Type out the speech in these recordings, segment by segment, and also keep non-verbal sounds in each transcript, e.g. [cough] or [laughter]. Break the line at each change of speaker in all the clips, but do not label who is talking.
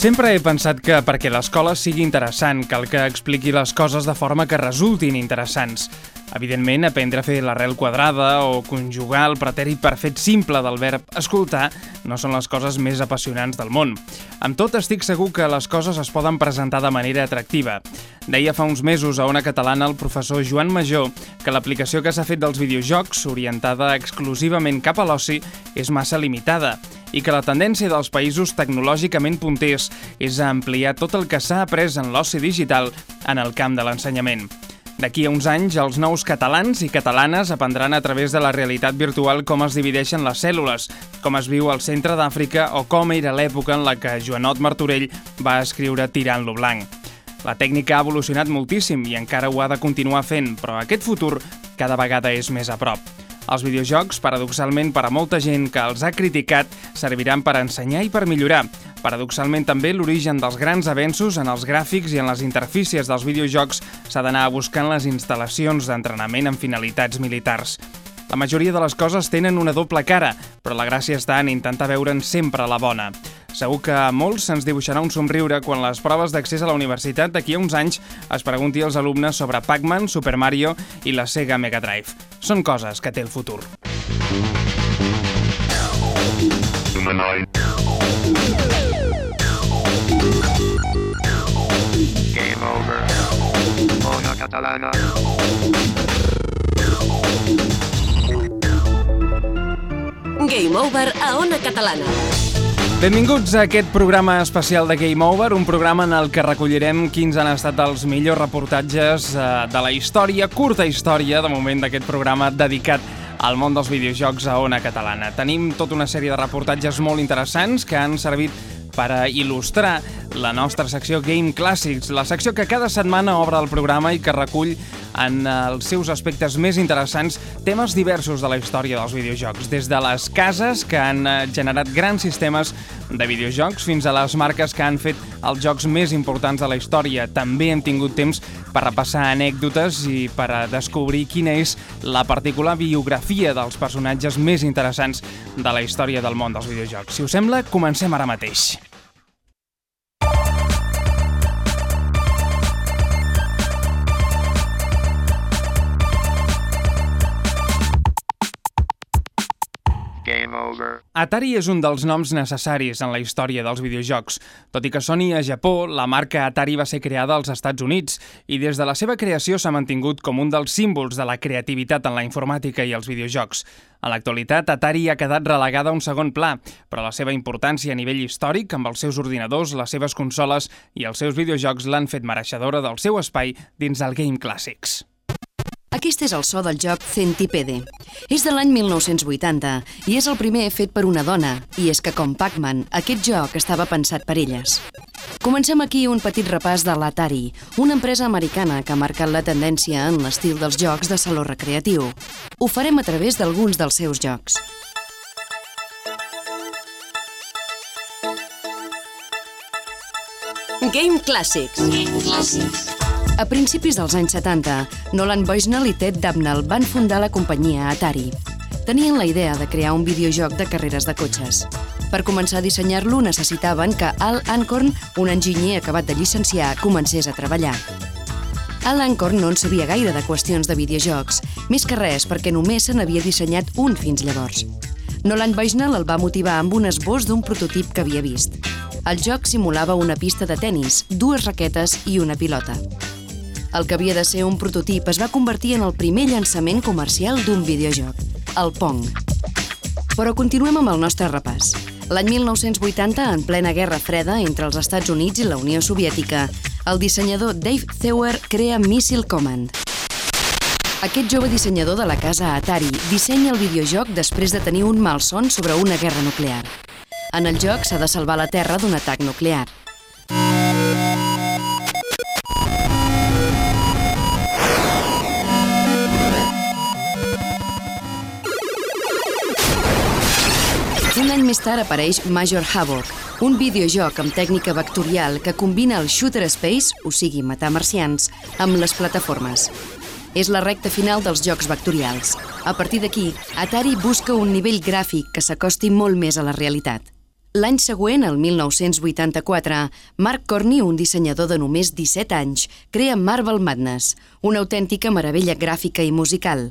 Sempre he pensat que perquè l'escola sigui interessant cal que expliqui les coses de forma que resultin interessants. Evidentment, aprendre a fer l'arrel quadrada o conjugar el pretèrit perfet simple del verb escoltar no són les coses més apassionants del món. Amb tot, estic segur que les coses es poden presentar de manera atractiva. Deia fa uns mesos a una catalana el professor Joan Major que l'aplicació que s'ha fet dels videojocs, orientada exclusivament cap a l'oci, és massa limitada i que la tendència dels països tecnològicament punters és a ampliar tot el que s'ha après en l'oci digital en el camp de l'ensenyament. D'aquí a uns anys, els nous catalans i catalanes aprendran a través de la realitat virtual com es divideixen les cèl·lules, com es viu al centre d'Àfrica o com era l'època en la que Joanot Martorell va escriure Tirant-lo blanc. La tècnica ha evolucionat moltíssim i encara ho ha de continuar fent, però aquest futur cada vegada és més a prop. Els videojocs, paradoxalment per a molta gent que els ha criticat, serviran per ensenyar i per millorar. Paradoxalment també l'origen dels grans avenços en els gràfics i en les interfícies dels videojocs s'ha d'anar en les instal·lacions d'entrenament amb finalitats militars. La majoria de les coses tenen una doble cara, però la gràcia està en intentar veure'n sempre la bona. Segur que a molts se'ns dibuixarà un somriure quan les proves d'accés a la universitat d'aquí a uns anys es pregunti als alumnes sobre Pac-Man, Super Mario i la Sega Mega Drive. Són coses que té el futur.
Game catalana.
Game Over a Ona Catalana.
Benvinguts a aquest programa especial de Game Over, un programa en el que recollirem quins han estat els millors reportatges eh, de la història, curta història, de moment d'aquest programa dedicat al món dels videojocs a Ona Catalana. Tenim tota una sèrie de reportatges molt interessants que han servit per a il·lustrar la nostra secció Game Classics, la secció que cada setmana obre el programa i que recull en els seus aspectes més interessants temes diversos de la història dels videojocs, des de les cases que han eh, generat grans sistemes de videojocs fins a les marques que han fet els jocs més importants de la història. També hem tingut temps per repassar anècdotes i per a descobrir quina és la particular biografia dels personatges més interessants de la història del món dels videojocs. Si us sembla, comencem ara mateix. Atari és un dels noms necessaris en la història dels videojocs. Tot i que soni a Japó, la marca Atari va ser creada als Estats Units i des de la seva creació s'ha mantingut com un dels símbols de la creativitat en la informàtica i els videojocs. En l'actualitat, Atari ha quedat relegada a un segon pla, però la seva importància a nivell històric, amb els seus ordinadors, les seves consoles i els seus videojocs l'han fet mereixedora del seu espai dins el Game Classics.
Aquest és el so del joc Centipede. És de l'any 1980 i és el primer fet per una dona, i és que, com Pac-Man, aquest joc estava pensat per elles. Comencem aquí un petit repàs de l'Atari, una empresa americana que ha marcat la tendència en l'estil dels jocs de saló recreatiu. Ho farem a través d'alguns dels seus jocs. Game Classics. A principis dels anys 70, Nolan Bushnell i Ted Dabnell van fundar la companyia Atari. Tenien la idea de crear un videojoc de carreres de cotxes. Per començar a dissenyar-lo necessitaven que Al Ancorn, un enginyer acabat de llicenciar, comencés a treballar. Al Ancorn no en sabia gaire de qüestions de videojocs, més que res perquè només se n'havia dissenyat un fins llavors. Nolan Bushnell el va motivar amb un esbós d'un prototip que havia vist. El joc simulava una pista de tennis, dues raquetes i una pilota. El que havia de ser un prototip es va convertir en el primer llançament comercial d'un videojoc, el Pong. Però continuem amb el nostre repàs. L'any 1980, en plena Guerra Freda entre els Estats Units i la Unió Soviètica, el dissenyador Dave Theuer crea Missile Command. Aquest jove dissenyador de la casa Atari dissenya el videojoc després de tenir un malson sobre una guerra nuclear. En el joc s'ha de salvar la Terra d'un atac nuclear. Més tard apareix Major Havoc, un videojoc amb tècnica vectorial que combina el shooter space, o sigui, matar marcians, amb les plataformes. És la recta final dels jocs vectorials. A partir d'aquí, Atari busca un nivell gràfic que s'acosti molt més a la realitat. L'any següent, el 1984, Mark Corney, un dissenyador de només 17 anys, crea Marvel Madness, una autèntica meravella gràfica i musical.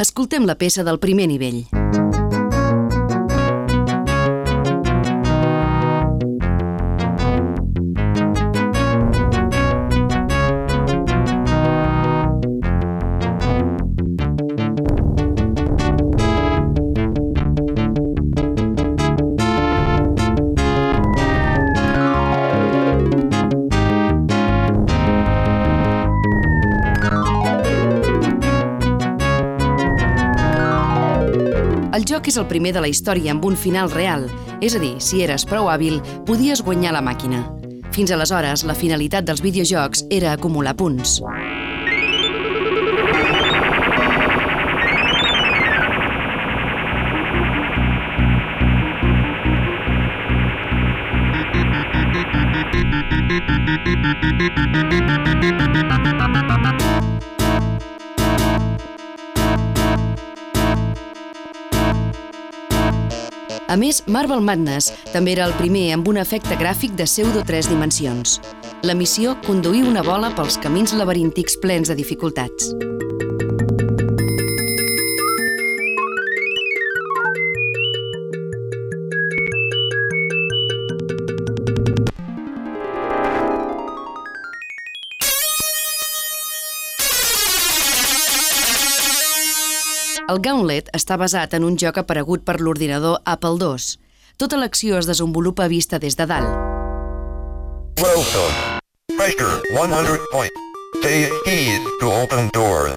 Escoltem la peça del primer nivell. El joc és el primer de la història amb un final real, és a dir, si eres prou hàbil, podies guanyar la màquina. Fins aleshores, la finalitat dels videojocs era acumular punts. A més, Marvel Madness també era el primer amb un efecte gràfic de pseudo 3 dimensions. La missió, conduir una bola pels camins laberíntics plens de dificultats. El Gauntlet està basat en un joc aparegut per l'ordinador Apple II. Tota l'acció es desenvolupa vista des de dalt.
Welcome. Pressure 100 point. Say keys to open door.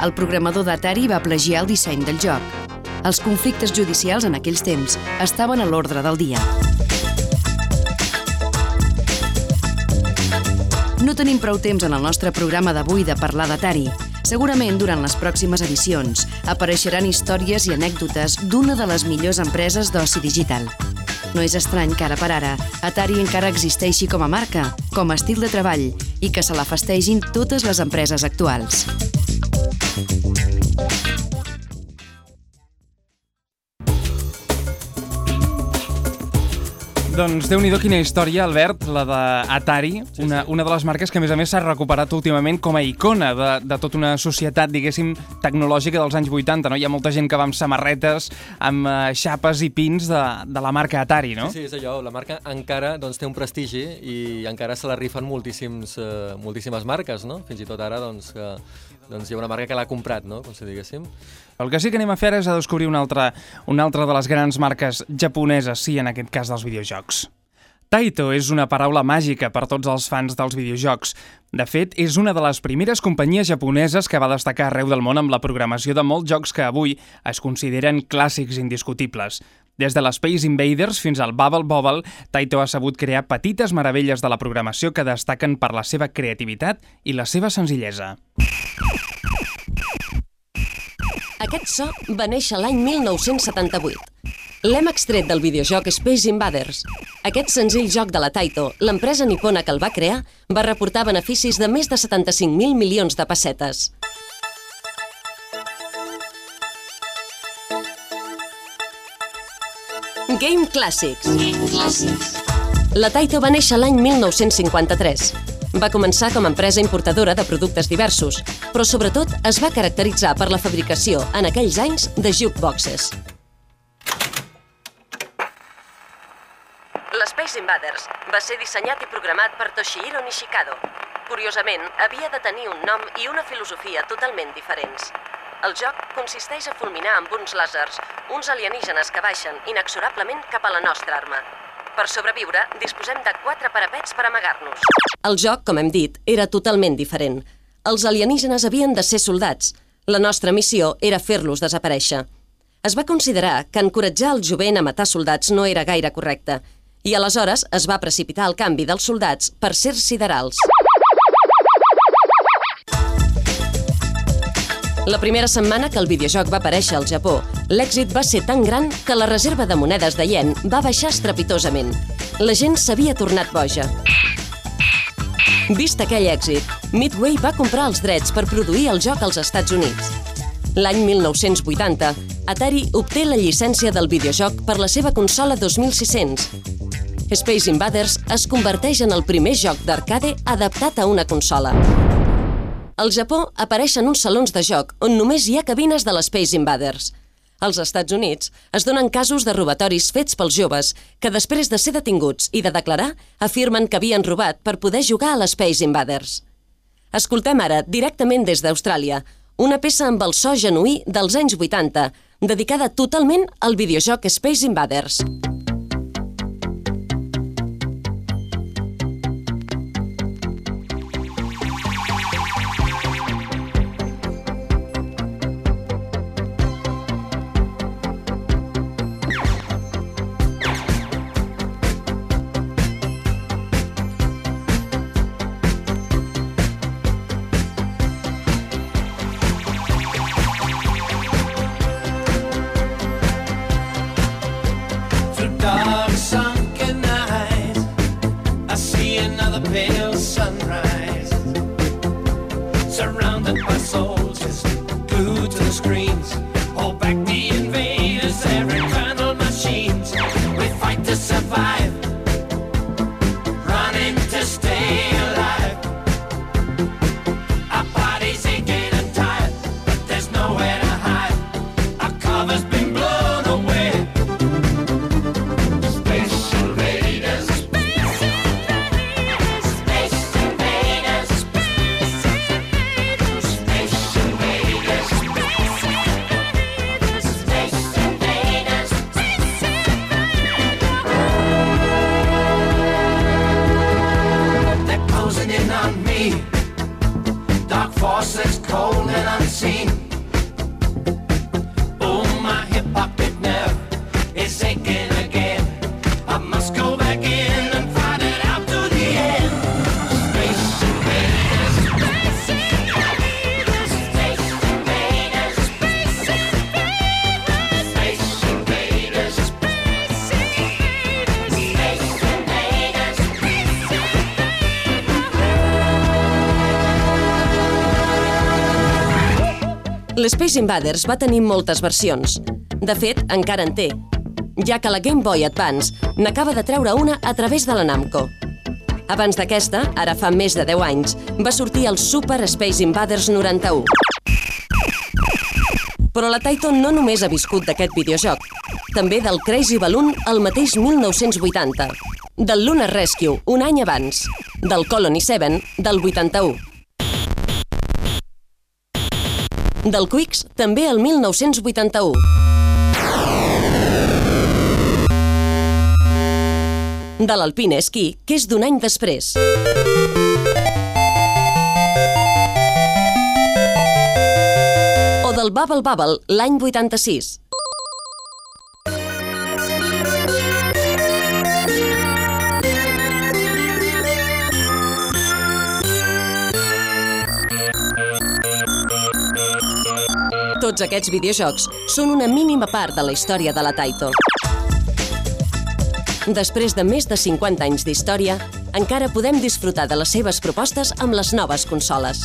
El programador d'Atari va plagiar el disseny del joc. Els conflictes judicials en aquells temps estaven a l'ordre del dia. No tenim prou temps en el nostre programa d'avui de parlar d'Atari. Segurament, durant les pròximes edicions, apareixeran històries i anècdotes d'una de les millors empreses d'oci digital. No és estrany que ara per ara Atari encara existeixi com a marca, com a estil de treball i que se la festegin totes les empreses actuals.
Doncs déu nhi quina història, Albert, la d'Atari, sí, una, una de les marques que a més a més s'ha recuperat últimament com a icona de, de tota una societat, diguéssim, tecnològica dels anys 80, no? Hi ha molta gent que va amb samarretes, amb uh, xapes i pins de, de la marca Atari, no?
Sí, sí, és allò, la marca encara doncs, té un prestigi i encara se la rifen moltíssims, uh, moltíssimes marques, no? Fins i tot ara, doncs, que doncs hi ha una marca que l'ha comprat, no? Com si diguéssim.
El que sí que anem a fer és a descobrir una altra, una altra de les grans marques japoneses, sí, en aquest cas dels videojocs. Taito és una paraula màgica per tots els fans dels videojocs. De fet, és una de les primeres companyies japoneses que va destacar arreu del món amb la programació de molts jocs que avui es consideren clàssics indiscutibles. Des de l'Space Invaders fins al Bubble Bobble, Taito ha sabut crear petites meravelles de la programació que destaquen per la seva creativitat i la seva senzillesa.
Aquest so va néixer l'any 1978. L'hem extret del videojoc Space Invaders. Aquest senzill joc de la Taito, l'empresa nipona que el va crear, va reportar beneficis de més de 75.000 milions de pessetes. Game Classics. La Taito va néixer l'any 1953. Va començar com a empresa importadora de productes diversos, però sobretot es va caracteritzar per la fabricació, en aquells anys, de jukeboxes. L'Space Invaders va ser dissenyat i programat per Toshihiro Nishikado. Curiosament, havia de tenir un nom i una filosofia totalment diferents. El joc consisteix a fulminar amb uns làsers uns alienígenes que baixen inexorablement cap a la nostra arma. Per sobreviure, disposem de quatre parapets per amagar-nos. El joc, com hem dit, era totalment diferent. Els alienígenes havien de ser soldats. La nostra missió era fer-los desaparèixer. Es va considerar que encoratjar el jovent a matar soldats no era gaire correcte, i aleshores es va precipitar el canvi dels soldats per ser siderals. La primera setmana que el videojoc va aparèixer al Japó, l'èxit va ser tan gran que la reserva de monedes de yen va baixar estrepitosament. La gent s'havia tornat boja. Vist aquell èxit, Midway va comprar els drets per produir el joc als Estats Units. L'any 1980, Atari obté la llicència del videojoc per la seva consola 2600. Space Invaders es converteix en el primer joc d'arcade adaptat a una consola. Al Japó apareixen uns salons de joc on només hi ha cabines de l'Space Invaders. Als Estats Units es donen casos de robatoris fets pels joves que després de ser detinguts i de declarar afirmen que havien robat per poder jugar a l'Space Invaders. Escoltem ara, directament des d'Austràlia, una peça amb el so genuí dels anys 80, dedicada totalment al videojoc Space Invaders.
Through
L'Space Invaders va tenir moltes versions. De fet, encara en té, ja que la Game Boy Advance n'acaba de treure una a través de la Namco. Abans d'aquesta, ara fa més de 10 anys, va sortir el Super Space Invaders 91. Però la Taito no només ha viscut d'aquest videojoc, també del Crazy Balloon el mateix 1980, del Lunar Rescue un any abans, del Colony 7 del 81, del Quicks també el 1981. De l'Alpine Ski, que és d'un any després. O del Bubble Bubble, l'any 86. Tots aquests videojocs són una mínima part de la història de la Taito. Després de més de 50 anys d'història, encara podem disfrutar de les seves propostes amb les noves consoles.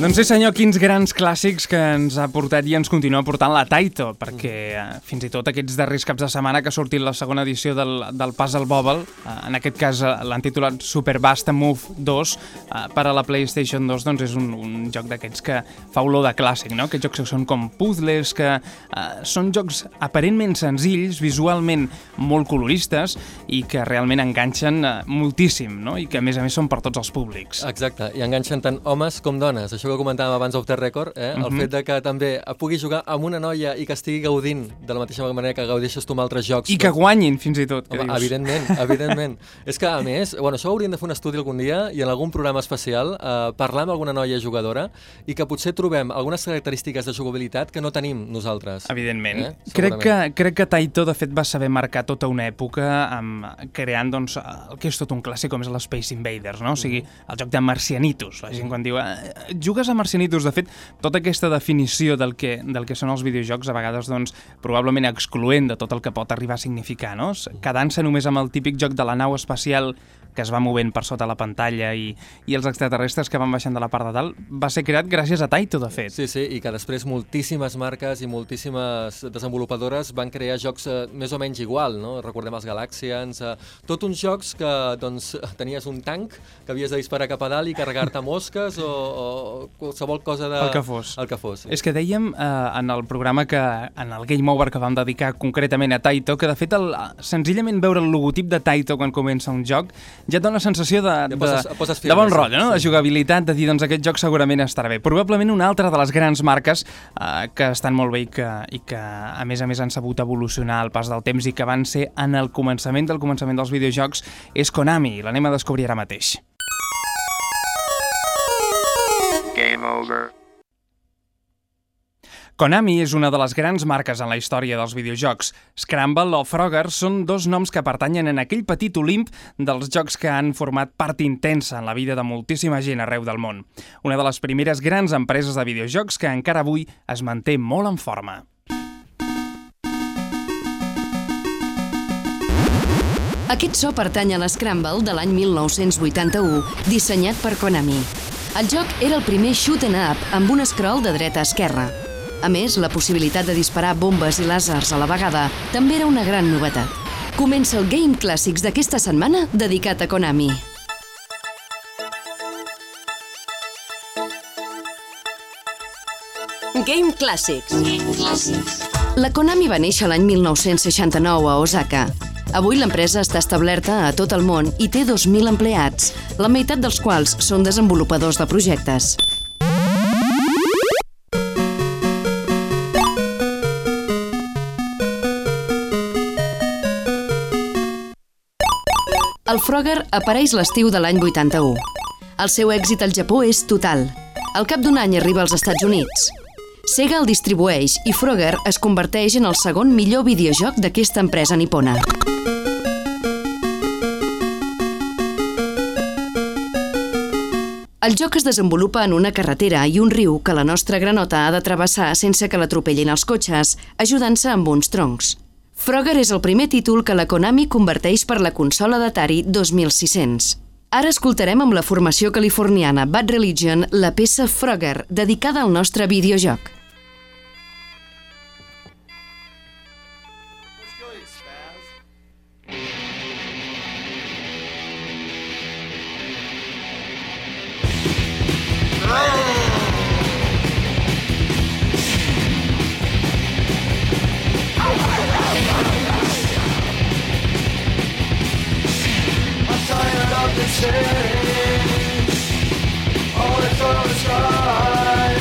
Doncs sí senyor, quins grans clàssics que ens ha portat i ens continua portant la Taito, perquè eh, fins i tot aquests darrers caps de setmana que ha sortit la segona edició del, del Puzzle Bobble, eh, en aquest cas eh, l'han titulat Super Basta Move 2, eh, per a la PlayStation 2, doncs és un, un joc d'aquests que fa olor de clàssic, no? Aquests jocs que són com puzzles, que eh, són jocs aparentment senzills, visualment molt coloristes i que realment enganxen eh, moltíssim, no? I que a més a més són per tots els públics.
Exacte, i enganxen tant homes com dones. Això que comentàvem abans off the record, eh? el
Mhm.
fet de que també pugui jugar amb una noia i que estigui gaudint de la mateixa manera que gaudeixes tu amb altres jocs.
I que guanyin, fins i tot, que
Home,
dius.
evidentment, [laughs] evidentment. és que, a més, bueno, això hauríem de fer un estudi algun dia i en algun programa especial eh, parlar amb alguna noia jugadora i que potser trobem algunes característiques de jugabilitat que no tenim nosaltres.
Evidentment.
Eh?
crec, que, crec que Taito, de fet, va saber marcar tota una època amb, creant doncs, el que és tot un clàssic com és l'Space Invaders, no? O sigui,
Mhm.
el joc de Marcianitos. La gent quan diu, eh, juga Lucas Amarcianitos, de fet, tota aquesta definició del que, del que són els videojocs, a vegades, doncs, probablement excloent de tot el que pot arribar a significar, no? Quedant-se només amb el típic joc de la nau espacial que es va movent per sota la pantalla i, i els extraterrestres que van baixant de la part de dalt, va ser creat gràcies a Taito, de fet.
Sí, sí, i que després moltíssimes marques i moltíssimes desenvolupadores van crear jocs eh, més o menys igual, no? Recordem els Galaxians, eh, tot uns jocs que doncs, [laughs] tenies un tanc que havies de disparar cap a dalt i carregar-te mosques o, o qualsevol cosa de...
El que fos.
El que fos, sí.
És que dèiem eh, en el programa que en el Game Over que vam dedicar concretament a Taito, que de fet el, senzillament veure el logotip de Taito quan comença un joc ja et dona la sensació de,
Ja poses-
de,
poses
de bon rotllo, no? de
sí.
jugabilitat, de dir doncs aquest joc segurament estarà bé. Probablement una altra de les grans marques eh, que estan molt bé i que, i que a més a més han sabut evolucionar al pas del temps i que van ser en el començament del començament dels videojocs és Konami, l'anem a descobrir ara mateix.
Game over.
Konami és una de les grans marques en la història dels videojocs. Scramble o Frogger són dos noms que pertanyen en aquell petit olimp dels jocs que han format part intensa en la vida de moltíssima gent arreu del món. Una de les primeres grans empreses de videojocs que encara avui es manté molt en forma.
Aquest so pertany a l'Scramble de l'any 1981, dissenyat per Konami. El joc era el primer shoot 'em up amb un scroll de dreta a esquerra. A més, la possibilitat de disparar bombes i làsers a la vegada també era una gran novetat. Comença el Game Clàssics d'aquesta setmana dedicat a Konami.
Game Classics.
La Konami va néixer l'any 1969 a Osaka. Avui l'empresa està establerta a tot el món i té 2.000 empleats, la meitat dels quals són desenvolupadors de projectes. El Frogger apareix l'estiu de l'any 81. El seu èxit al Japó és total. Al cap d'un any arriba als Estats Units. Sega el distribueix i Frogger es converteix en el segon millor videojoc d'aquesta empresa nipona. El joc es desenvolupa en una carretera i un riu que la nostra granota ha de travessar sense que l'atropellin els cotxes, ajudant-se amb uns troncs. Frogger és el primer títol que la Konami converteix per la consola d'Atari 2600. Ara escoltarem amb la formació californiana Bad Religion la peça Frogger, dedicada al nostre videojoc.
Tired of the city. All it's on the sky.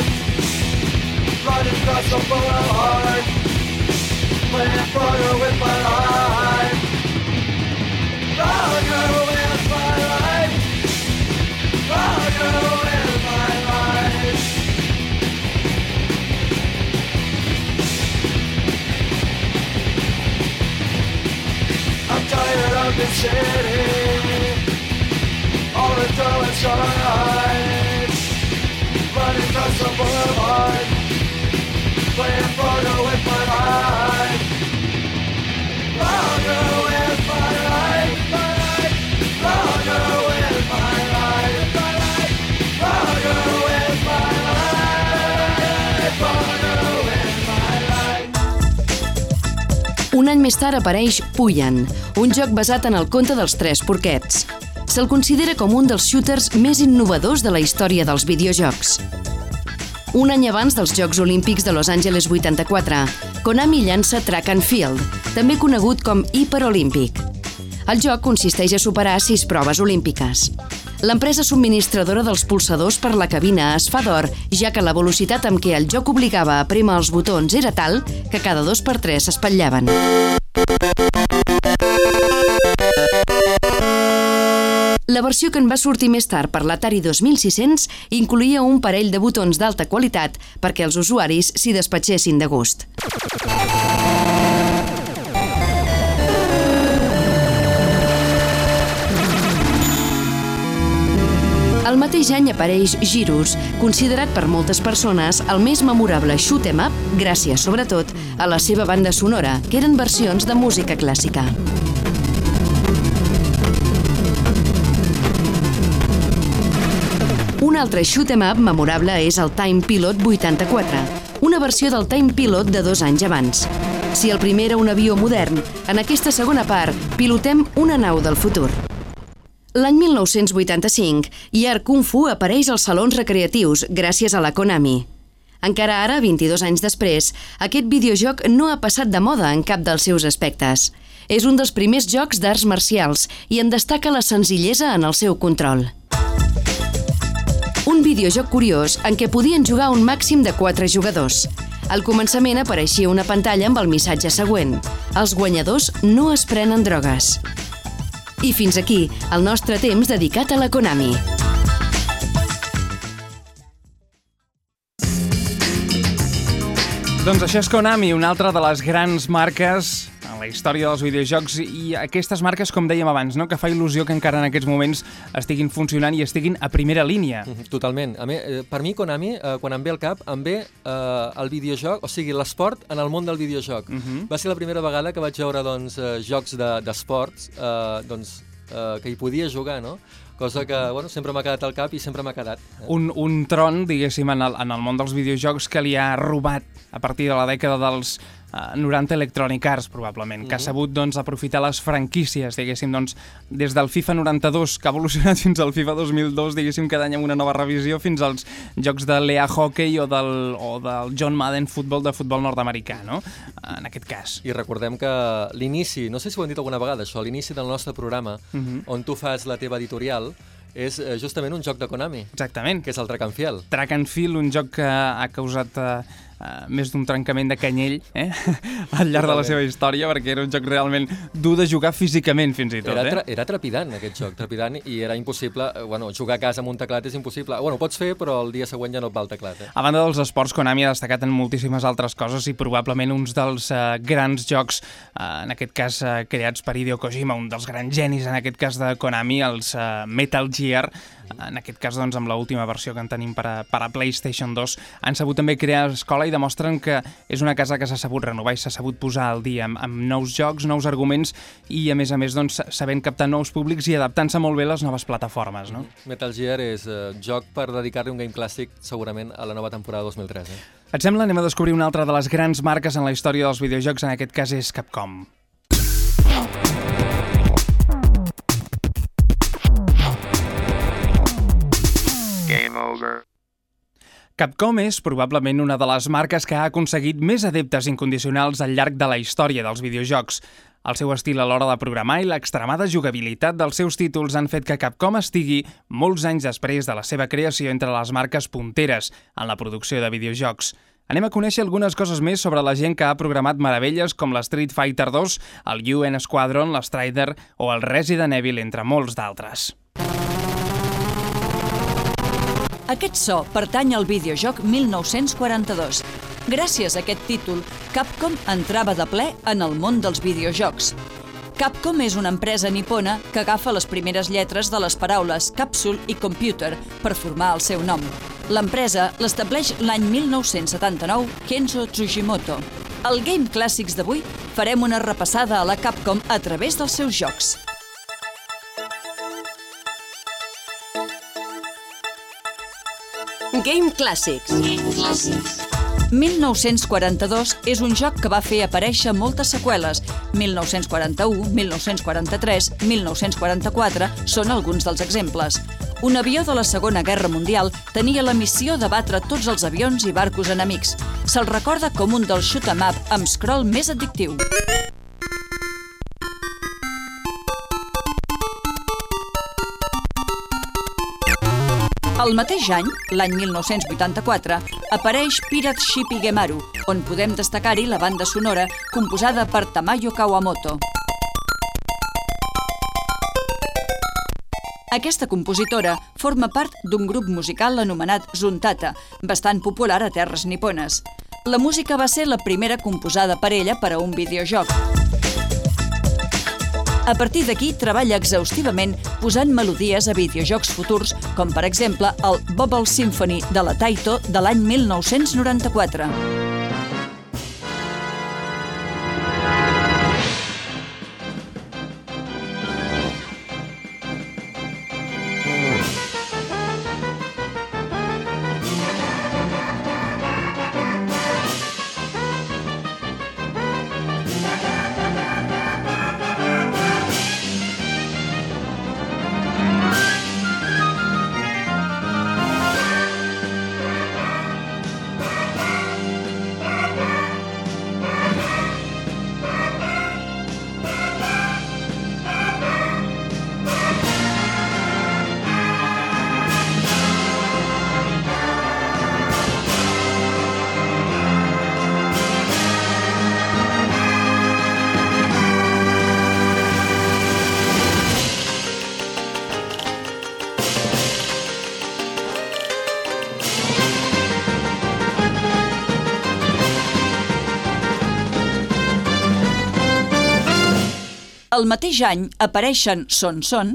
Running across the boulevard. Playing Frogger with my life. Frogger with my life. Frogger with my life. I'm tired of the city. All the throwing sunlight. Running across the boulevard. Playing my my. My. Frogger with my life.
Un any més tard apareix Puyan, un joc basat en el conte dels tres porquets. Se'l considera com un dels shooters més innovadors de la història dels videojocs. Un any abans dels Jocs Olímpics de Los Angeles 84, Konami llança Track and Field, també conegut com Hiperolímpic. El joc consisteix a superar sis proves olímpiques. L'empresa subministradora dels pulsadors per la cabina es fa d'or, ja que la velocitat amb què el joc obligava a prémer els botons era tal que cada dos per tres s'espatllaven. La versió que en va sortir més tard per l'Atari 2600 incluïa un parell de botons d'alta qualitat perquè els usuaris s'hi despatxessin de gust. El mateix any apareix Girus, considerat per moltes persones el més memorable shoot 'em up, gràcies sobretot a la seva banda sonora, que eren versions de música clàssica. Altre shoot 'em up memorable és el Time Pilot 84, una versió del Time Pilot de dos anys abans. Si el primer era un avió modern, en aquesta segona part pilotem una nau del futur. L'any 1985, Yar Kung Fu apareix als salons recreatius gràcies a la Konami. Encara ara, 22 anys després, aquest videojoc no ha passat de moda en cap dels seus aspectes. És un dels primers jocs d'arts marcials i en destaca la senzillesa en el seu control. Un videojoc curiós en què podien jugar un màxim de 4 jugadors. Al començament apareixia una pantalla amb el missatge següent. Els guanyadors no es prenen drogues. I fins aquí el nostre temps dedicat a la Konami.
Doncs això és Konami, una altra de les grans marques la història dels videojocs i aquestes marques, com dèiem abans, no? que fa il·lusió que encara en aquests moments estiguin funcionant i estiguin a primera línia.
Totalment. A mi, eh, per mi, Konami, eh, quan em ve al cap, em ve eh, el videojoc, o sigui, l'esport en el món del videojoc. Va ser la primera vegada que vaig veure doncs, eh, jocs de- d'esports de, eh, doncs, eh, que hi podia jugar, no? Cosa que bueno, sempre m'ha quedat al cap i sempre m'ha quedat. Eh?
Un, un tron, diguéssim, en el, en el món dels videojocs que li ha robat a partir de la dècada dels uh, 90 Electronic Arts, probablement, que ha sabut doncs, aprofitar les franquícies, diguéssim, doncs, des del FIFA 92, que ha evolucionat [laughs] fins al FIFA 2002, diguéssim, cada any amb una nova revisió, fins als jocs de l'EA Hockey o del, o del John Madden Futbol de futbol nord-americà, no? En aquest cas.
I recordem que l'inici, no sé si ho hem dit alguna vegada això, l'inici del nostre programa, on tu fas la teva editorial, és eh, justament un joc de Konami,
Exactament.
que és el Track and Field.
Track and Field, un joc que ha causat uh, uh, més d'un trencament de canyell eh? [laughs] al llarg de la seva història, perquè era un joc realment dur de jugar físicament, fins i tot.
Era, tra
Eh?
era trepidant, aquest joc, trepidant, i era impossible, eh, bueno, jugar a casa amb un teclat és impossible. Bueno, ho pots fer, però el dia següent ja no et va el teclat, eh?
A banda dels esports, Konami ha destacat en moltíssimes altres coses i probablement uns dels uh, grans jocs, uh, en aquest cas uh, creats per Hideo Kojima, un dels grans genis en aquest cas de Konami, els uh, Metal Gear, en aquest cas doncs, amb l'última versió que en tenim per a, per a PlayStation 2, han sabut també crear escola i demostren que és una casa que s'ha sabut renovar i s'ha sabut posar al dia amb, amb nous jocs, nous arguments i a més a més doncs, sabent captar nous públics i adaptant-se molt bé a les noves plataformes. No?
Metal Gear és eh, joc per dedicar-li un game clàssic segurament a la nova temporada 2003, eh?
Et sembla? Anem a descobrir una altra de les grans marques en la història dels videojocs, en aquest cas és Capcom.
Game over.
Capcom és probablement una de les marques que ha aconseguit més adeptes incondicionals al llarg de la història dels videojocs. El seu estil a l'hora de programar i l'extremada jugabilitat dels seus títols han fet que Capcom estigui molts anys després de la seva creació entre les marques punteres en la producció de videojocs. Anem a conèixer algunes coses més sobre la gent que ha programat meravelles com la Street Fighter 2, el UN Squadron, l'Strider o el Resident Evil, entre molts d'altres.
Aquest so pertany al videojoc 1942. Gràcies a aquest títol, Capcom entrava de ple en el món dels videojocs. Capcom és una empresa nipona que agafa les primeres lletres de les paraules Capsule i Computer per formar el seu nom. L'empresa l'estableix l'any 1979 Kenzo Tsujimoto. Al Game Classics d'avui farem una repassada a la Capcom a través dels seus jocs.
Game Classics.
1942 és un joc que va fer aparèixer moltes seqüeles. 1941, 1943, 1944 són alguns dels exemples. Un avió de la Segona Guerra Mundial tenia la missió de batre tots els avions i barcos enemics. Se'l recorda com un dels shoot 'em up amb scroll més addictiu. El mateix any, l'any 1984, apareix Pirate Ship Igemaru, on podem destacar-hi la banda sonora composada per Tamayo Kawamoto. Aquesta compositora forma part d'un grup musical anomenat Zuntata, bastant popular a terres nipones. La música va ser la primera composada per ella per a un videojoc. A partir d'aquí, treballa exhaustivament posant melodies a videojocs futurs, com per exemple el Bubble Symphony de la Taito de l'any 1994. El mateix any apareixen Son Son,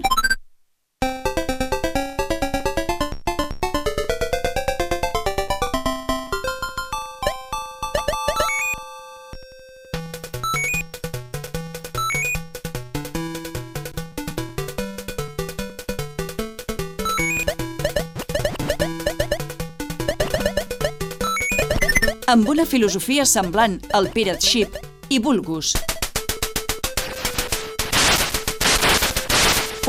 amb una filosofia semblant al Pirate Ship i Vulgus.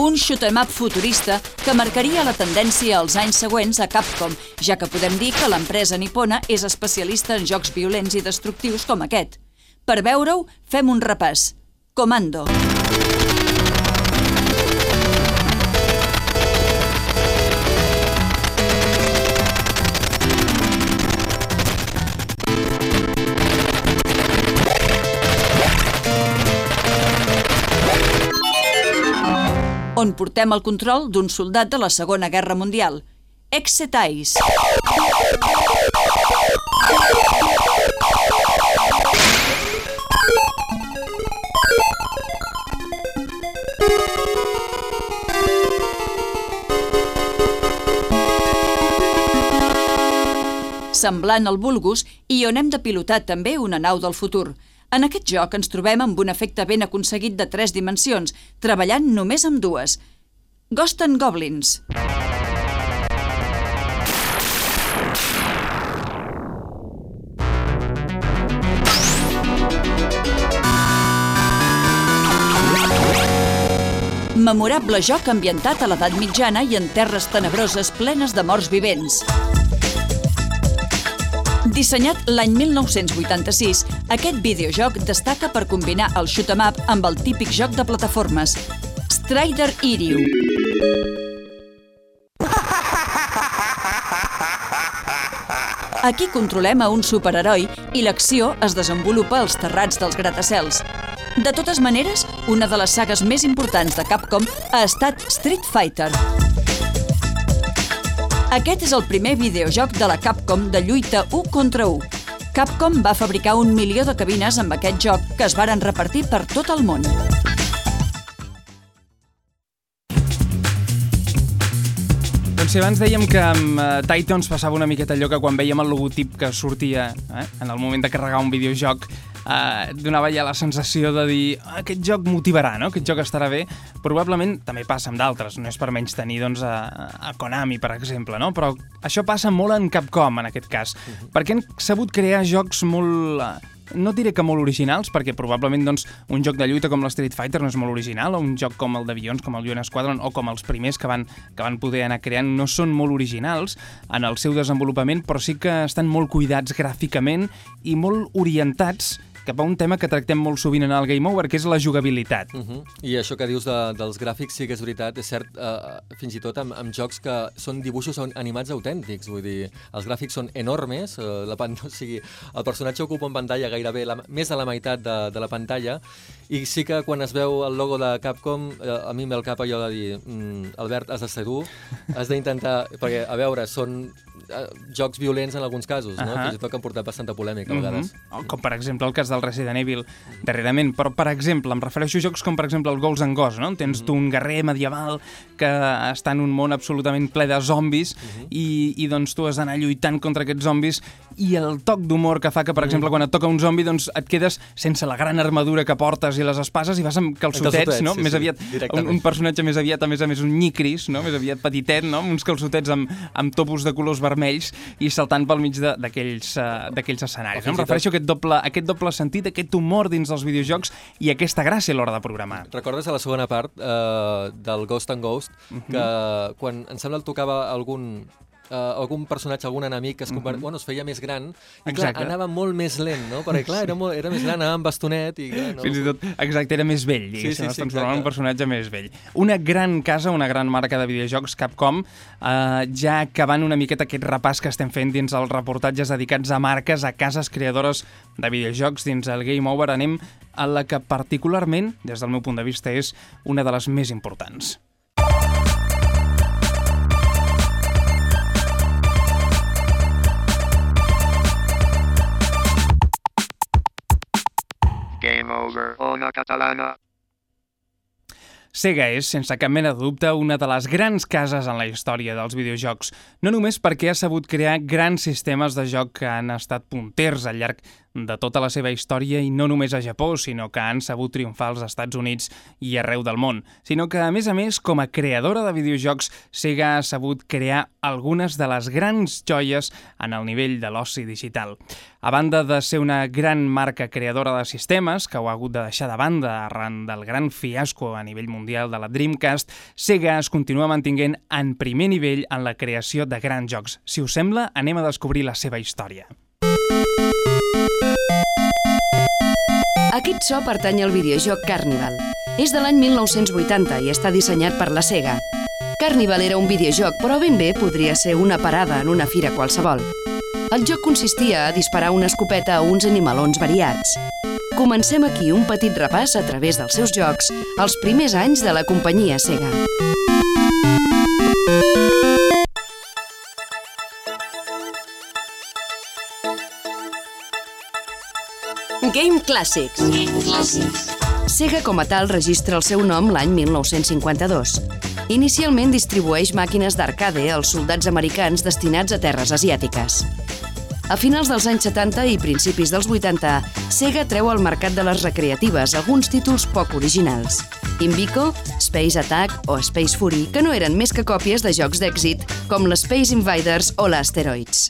Un shoot-em-up futurista que marcaria la tendència als anys següents a Capcom, ja que podem dir que l'empresa nipona és especialista en jocs violents i destructius com aquest. Per veure-ho, fem un repàs. Comando. On portem el control d'un soldat de la Segona Guerra Mundial. Exetais. Semblant al Vulgus i on hem de pilotar també una nau del futur. En aquest joc ens trobem amb un efecte ben aconseguit de tres dimensions, treballant només amb dues. Ghost and Goblins. Memorable joc ambientat a l'edat mitjana i en terres tenebroses plenes de morts vivents. Dissenyat l'any 1986, aquest videojoc destaca per combinar el shoot-em-up amb el típic joc de plataformes, Strider Iryu. Aquí controlem a un superheroi i l'acció es desenvolupa als terrats dels gratacels. De totes maneres, una de les sagues més importants de Capcom ha estat Street Fighter. Aquest és el primer videojoc de la Capcom de lluita 1 contra 1. Capcom va fabricar un milió de cabines amb aquest joc que es varen repartir per tot el món.
Doncs si abans dèiem que amb uh, Titans passava una miqueta allò que quan veiem el logotip que sortia eh, en el moment de carregar un videojoc eh, donava ja la sensació de dir "Ah, aquest joc motivarà, no? aquest joc estarà bé. Probablement també passa amb d'altres, no és per menys tenir doncs, a, a Konami, per exemple, no? però això passa molt en Capcom, en aquest cas, perquè han sabut crear jocs molt... eh, no diré que molt originals, perquè probablement doncs, un joc de lluita com la Street Fighter no és molt original, o un joc com el d'avions, com el UN Squadron, o com els primers que van, que van poder anar creant, no són molt originals en el seu desenvolupament, però sí que estan molt cuidats gràficament i molt orientats cap a un tema que tractem molt sovint en el Game Over, que és la jugabilitat.
Uh -huh. I això que dius de, dels gràfics sí que és veritat, és cert, eh, fins i tot amb, amb jocs que són dibuixos animats autèntics, vull dir, els gràfics són enormes, eh, la [laughs] o sigui, el personatge ocupa en pantalla gairebé la, més de la meitat de, de la pantalla, i sí que quan es veu el logo de Capcom, eh, a mi em ve el cap allò de dir, mm, Albert, has de ser dur, has d'intentar, perquè, a veure, són eh, jocs violents en alguns casos, no?
Ahà.
Fins i tot que han portat bastanta polèmica a
Mhm.
vegades.
Com per exemple el cas del Resident Evil darrerament, però per exemple em refereixo a jocs com per exemple el Ghosts and Ghosts, no? Tens tu un guerrer medieval que està en un món absolutament ple de zombis i, i doncs tu has d'anar lluitant contra aquests zombis i el toc d'humor que fa que per exemple quan et toca un zombi doncs et quedes sense la gran armadura que portes i les espases i vas amb calçotets,
calçotets,
no?
sí,
més
sí,
aviat, un, un personatge més aviat, a més a més un nyicris, no? més aviat petitet, no? amb uns calçotets amb, amb topos de colors vermells i saltant pel mig de- d'aquells uh, escenaris. No? Em refereixo a aquest doble, aquest doble sentit, aquest humor dins dels videojocs i aquesta gràcia a l'hora de programar.
Recordes a la segona part eh, del Ghost and Ghost que quan em sembla el tocava algun eh, algun personatge, algun enemic que es, conver... bueno, es feia més gran i clar,
Exacte.
anava molt més lent, no? Perquè clar, era, molt, era més gran, anava amb bastonet i clar, no?
Fins i tot, exacte, era més vell, diguéssim,
sí, sí,
es transformava en un personatge més vell. Una gran casa, una gran marca de videojocs, Capcom, eh, ja acabant una miqueta aquest repàs que estem fent dins els reportatges dedicats a marques, a cases creadores de videojocs dins el Game Over, anem a la que particularment, des del meu punt de vista, és una de les més importants.
Over. Ona catalana.
Sega és, sense cap mena de dubte, una de les grans cases en la història dels videojocs, no només perquè ha sabut crear grans sistemes de joc que han estat punters al llarg de tota la seva història i no només a Japó, sinó que han sabut triomfar als Estats Units i arreu del món, sinó que, a més a més, com a creadora de videojocs, Sega ha sabut crear algunes de les grans joies en el nivell de l'oci digital. A banda de ser una gran marca creadora de sistemes, que ho ha hagut de deixar de banda arran del gran fiasco a nivell mundial de la Dreamcast, Sega es continua mantinguent en primer nivell en la creació de grans jocs. Si us sembla, anem a descobrir la seva història.
Aquest so pertany al videojoc Carnival. És de l'any 1980 i està dissenyat per la Sega. Carnival era un videojoc, però ben bé podria ser una parada en una fira qualsevol. El joc consistia a disparar una escopeta a uns animalons variats. Comencem aquí un petit repàs a través dels seus jocs als primers anys de la companyia Sega.
Game Classics.
Sega com a tal registra el seu nom l'any 1952. Inicialment distribueix màquines d'arcade als soldats americans destinats a terres asiàtiques. A finals dels anys 70 i principis dels 80, Sega treu al mercat de les recreatives alguns títols poc originals. Invico, Space Attack o Space Fury, que no eren més que còpies de jocs d'èxit com l'Space Invaders o l'Asteroids.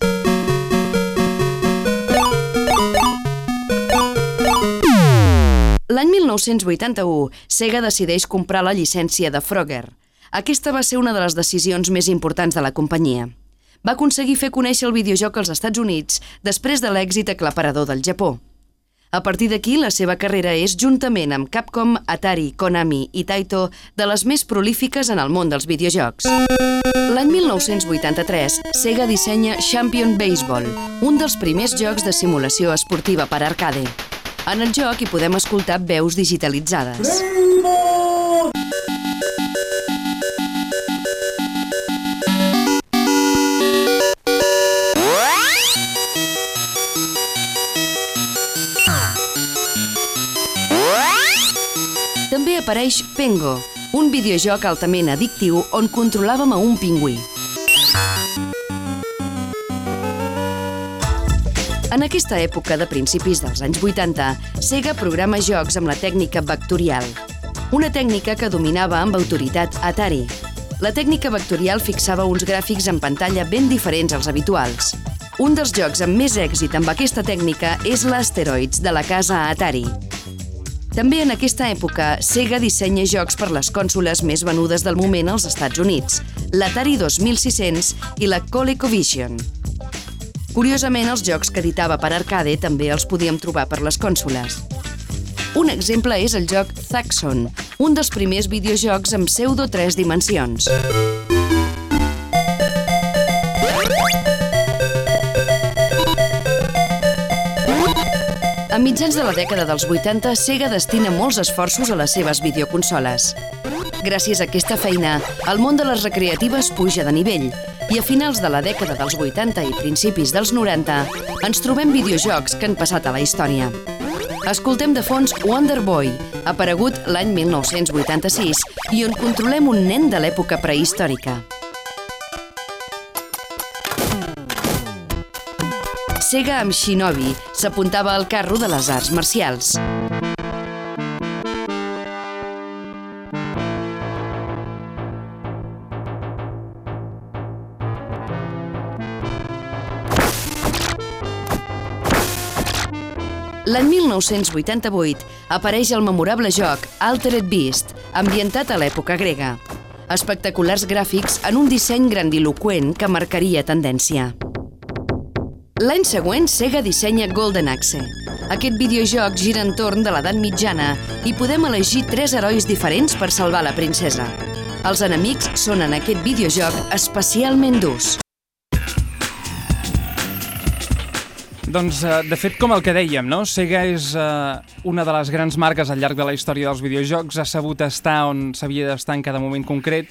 L'any 1981, Sega decideix comprar la llicència de Frogger. Aquesta va ser una de les decisions més importants de la companyia. Va aconseguir fer conèixer el videojoc als Estats Units després de l'èxit aclaparador del Japó. A partir d'aquí, la seva carrera és, juntament amb Capcom, Atari, Konami i Taito, de les més prolífiques en el món dels videojocs. L'any 1983, Sega dissenya Champion Baseball, un dels primers jocs de simulació esportiva per arcade. En el joc hi podem escoltar veus digitalitzades. Apareix Pengo, un videojoc altament addictiu on controlàvem a un pingüí. En aquesta època de principis dels anys 80, Sega programa jocs amb la tècnica vectorial, una tècnica que dominava amb autoritat Atari. La tècnica vectorial fixava uns gràfics en pantalla ben diferents als habituals. Un dels jocs amb més èxit amb aquesta tècnica és l'Asteroids de la casa Atari. També en aquesta època, Sega dissenya jocs per les cònsoles més venudes del moment als Estats Units, l'Atari 2600 i la ColecoVision. Curiosament, els jocs que editava per arcade també els podíem trobar per les cònsoles. Un exemple és el joc Zaxxon, un dels primers videojocs amb pseudo 3 dimensions. Mitjans de la dècada dels 80, Sega destina molts esforços a les seves videoconsoles. Gràcies a aquesta feina, el món de les recreatives puja de nivell i a finals de la dècada dels 80 i principis dels 90 ens trobem videojocs que han passat a la història. Escoltem de fons Wonder Boy, aparegut l'any 1986 i on controlem un nen de l'època prehistòrica. Sega amb Shinobi s'apuntava al carro de les arts marcials. L'any 1988 apareix el memorable joc Altered Beast, ambientat a l'època grega. Espectaculars gràfics en un disseny grandiloquent que marcaria tendència. L'any següent, Sega dissenya Golden Axe. Aquest videojoc gira entorn de l'edat mitjana i podem elegir tres herois diferents per salvar la princesa. Els enemics són en aquest videojoc especialment durs.
Doncs, eh, de fet, com el que dèiem, no? Sega és eh, una de les grans marques al llarg de la història dels videojocs, ha sabut estar on s'havia d'estar en cada moment concret,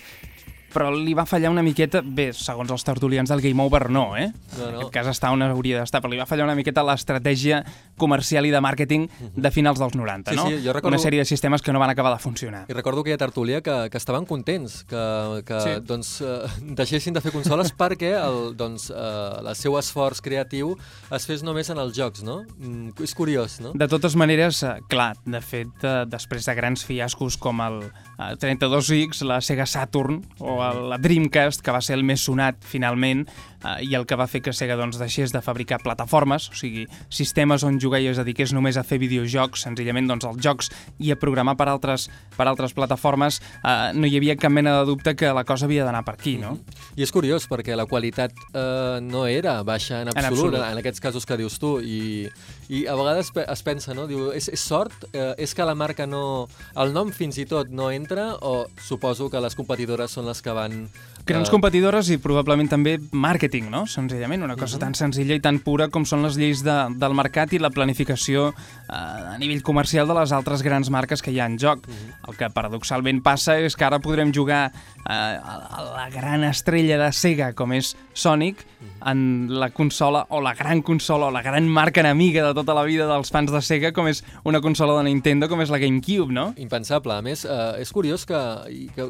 però li va fallar una miqueta, bé, segons els tertulians del Game Over, no, eh?
No, no.
En aquest cas està on hauria d'estar, però li va fallar una miqueta l'estratègia comercial i de màrqueting de finals dels 90,
Sí,
no?
sí, jo recordo-
Una sèrie de sistemes que no van acabar de funcionar.
I recordo aquella tertúlia que, que estaven contents que, que
Sí.
doncs, eh, [laughs] deixessin de fer consoles perquè el, doncs, eh, el seu esforç creatiu es fes només en els jocs, no? Mm, és curiós, no?
De totes maneres, eh, clar, de fet, eh, després de grans fiascos com el eh, 32X, la Sega Saturn o la Dreamcast, que va ser el més sonat finalment, eh, i el que va fer que Sega doncs, deixés de fabricar plataformes, o sigui, sistemes on jugar i es dediqués només a fer videojocs, senzillament doncs, els jocs i a programar per altres, per altres plataformes, eh, no hi havia cap mena de dubte que la cosa havia d'anar per aquí, no?
I és curiós perquè la qualitat eh, no era baixa en absolut, en,
absolut.
en aquests casos que dius tu i, i a vegades es pensa, no? Diu, és, és sort? Eh, és que la marca no... El nom fins i tot no entra o suposo que les competidores són les que van...
Grans
eh,
competidores i probablement també màrqueting, no? Senzillament, una cosa tan senzilla i tan pura com són les lleis de, del mercat i la planificació eh, a nivell comercial de les altres grans marques que hi ha en joc. El que paradoxalment passa és que ara podrem jugar eh, a la gran estrella de Sega com és Sonic en la consola o la gran consola o la gran marca enemiga de tota la vida dels fans de Sega com és una consola de Nintendo com és la GameCube, no?
Impensable. A més, eh, és curiós que, que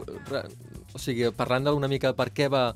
o sigui, parlant d'una mica per què va,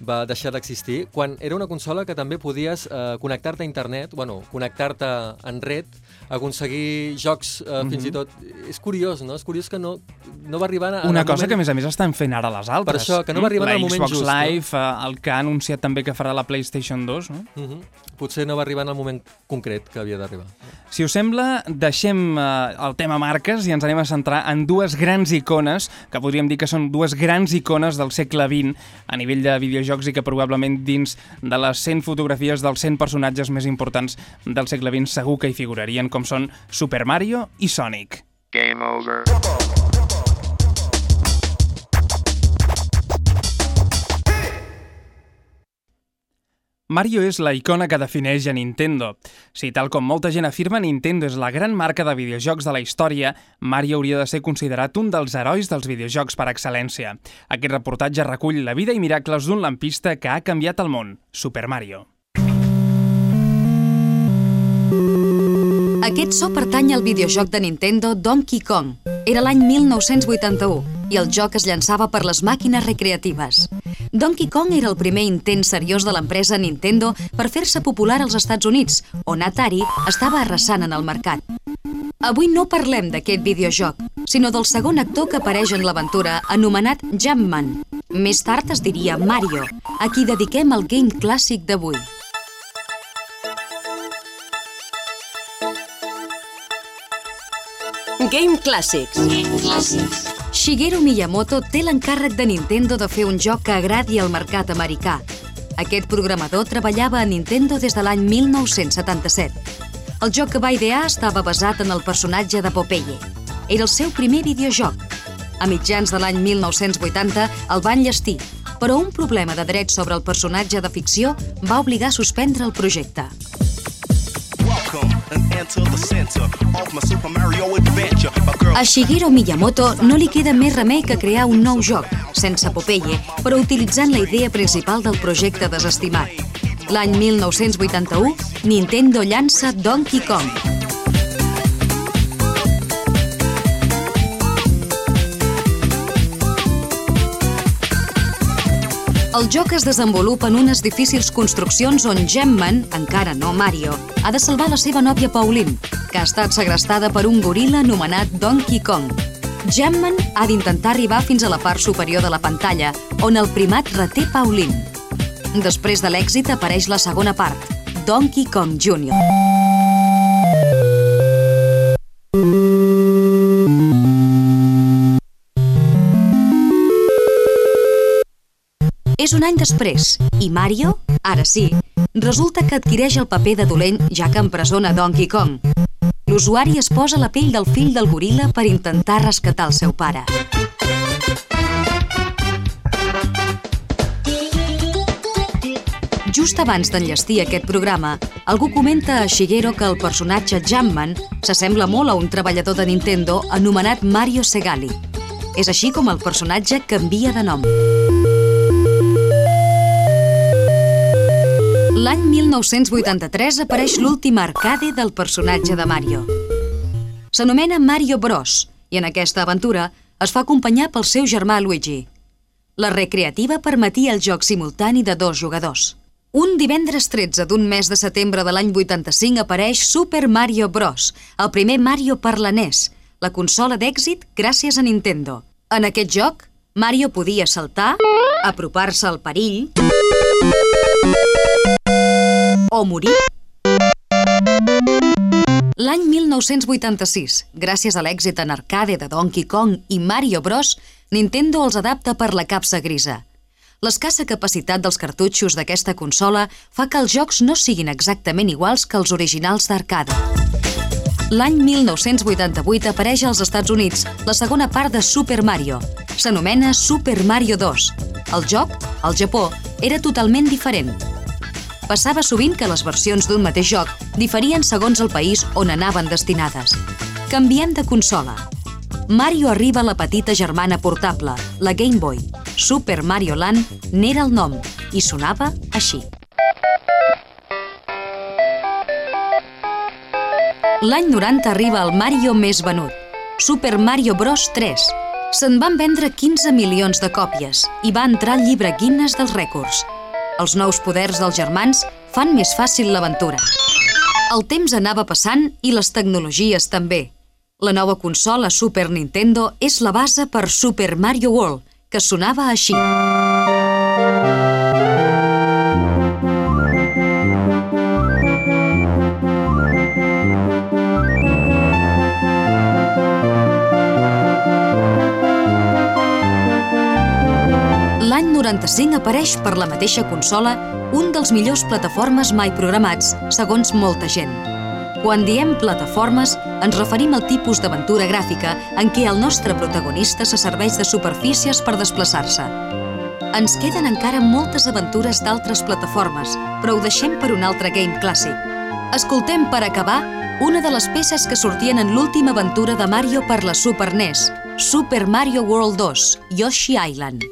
va deixar d'existir, quan era una consola que també podies eh, connectar-te a internet, bueno, connectar-te en red, aconseguir jocs eh, fins i tot... És curiós, no? És curiós que no, no va arribar... a-
Una cosa
moment...
que, a més a més, estan fent ara les altres.
Per això, que no va arribar
la
en el moment
Xbox
just, no?
Live, eh, el que ha anunciat també que farà la PlayStation 2, no?
Uh -huh. Potser no va arribar en el moment concret que havia d'arribar.
Si us sembla, deixem eh, el tema marques i ens anem a centrar en dues grans icones, que podríem dir que són dues grans icones del segle XX a nivell de videojocs i que probablement dins de les 100 fotografies dels 100 personatges més importants del segle XX segur que hi figurarien, com són Super Mario i Sonic.
Game over.
Mario és la icona que defineix a Nintendo. Si, tal com molta gent afirma, Nintendo és la gran marca de videojocs de la història, Mario hauria de ser considerat un dels herois dels videojocs per excel·lència. Aquest reportatge recull la vida i miracles d'un lampista que ha canviat el món, Super Mario.
Aquest so pertany al videojoc de Nintendo Donkey Kong. Era l'any 1981 i el joc es llançava per les màquines recreatives. Donkey Kong era el primer intent seriós de l'empresa Nintendo per fer-se popular als Estats Units, on Atari estava arrasant en el mercat. Avui no parlem d'aquest videojoc, sinó del segon actor que apareix en l'aventura, anomenat Jumpman. Més tard es diria Mario, a qui dediquem el game clàssic d'avui.
Game Classics.
Shigeru Miyamoto té l'encàrrec de Nintendo de fer un joc que agradi al mercat americà. Aquest programador treballava a Nintendo des de l'any 1977. El joc que va idear estava basat en el personatge de Popeye. Era el seu primer videojoc. A mitjans de l'any 1980 el van llestir, però un problema de drets sobre el personatge de ficció va obligar a suspendre el projecte.
A Shigeru Miyamoto no li queda més remei que crear un nou joc, sense Popeye, però utilitzant la idea principal del projecte desestimat. L'any 1981, Nintendo llança Donkey Kong. El joc es desenvolupa en unes difícils construccions on Gemman, encara no Mario, ha de salvar la seva nòvia Pauline, que ha estat segrestada per un goril·la anomenat Donkey Kong. Gemman ha d'intentar arribar fins a la part superior de la pantalla, on el primat reté Pauline. Després de l'èxit apareix la segona part, Donkey Kong Jr. És un any després, i Mario, ara sí, resulta que adquireix el paper de dolent ja que empresona Donkey Kong. L'usuari es posa la pell del fill del goril·la per intentar rescatar el seu pare. Just abans d'enllestir aquest programa, algú comenta a Shigeru que el personatge Jumpman s'assembla molt a un treballador de Nintendo anomenat Mario Segali. És així com el personatge canvia de nom. L'any 1983 apareix l'últim arcade del personatge de Mario. S'anomena Mario Bros. i en aquesta aventura es fa acompanyar pel seu germà Luigi. La recreativa permetia el joc simultani de dos jugadors. Un divendres 13 d'un mes de setembre de l'any 85 apareix Super Mario Bros., el primer Mario per la NES, la consola d'èxit gràcies a Nintendo. En aquest joc, Mario podia saltar, apropar-se al perill o morir. L'any 1986, gràcies a l'èxit en arcade de Donkey Kong i Mario Bros, Nintendo els adapta per la capsa grisa. L'escassa capacitat dels cartutxos d'aquesta consola fa que els jocs no siguin exactament iguals que els originals d'arcade. L'any 1988 apareix als Estats Units la segona part de Super Mario. S'anomena Super Mario 2. El joc, al Japó, era totalment diferent. Passava sovint que les versions d'un mateix joc diferien segons el país on anaven destinades. Canviem de consola. Mario arriba a la petita germana portable, la Game Boy. Super Mario Land n'era el nom i sonava així. L'any 90 arriba el Mario més venut, Super Mario Bros 3. Se'n van vendre 15 milions de còpies i va entrar al llibre Guinness dels rècords. Els nous poders dels germans fan més fàcil l'aventura. El temps anava passant i les tecnologies també. La nova consola Super Nintendo és la base per Super Mario World, que sonava així. 95 apareix per la mateixa consola un dels millors plataformes mai programats, segons molta gent. Quan diem plataformes, ens referim al tipus d'aventura gràfica en què el nostre protagonista se serveix de superfícies per desplaçar-se. Ens queden encara moltes aventures d'altres plataformes, però ho deixem per un altre game clàssic. Escoltem per acabar una de les peces que sortien en l'última aventura de Mario per la Super NES, Super Mario World 2, Yoshi Island.